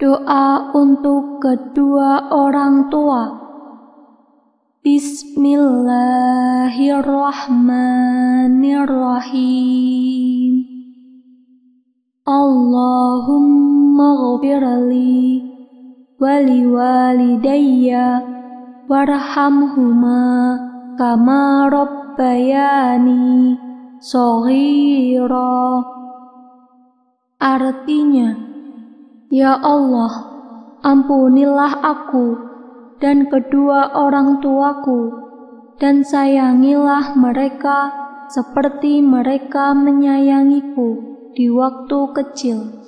Doa untuk kedua orang tua. Bismillahirrahmanirrahim. Allahumma ghfirli wali walidayya warhamhuma kama rabbayani soghira. Artinya, Ya Allah, ampunilah aku dan kedua orang tuaku, dan sayangilah mereka seperti mereka menyayangiku di waktu kecil.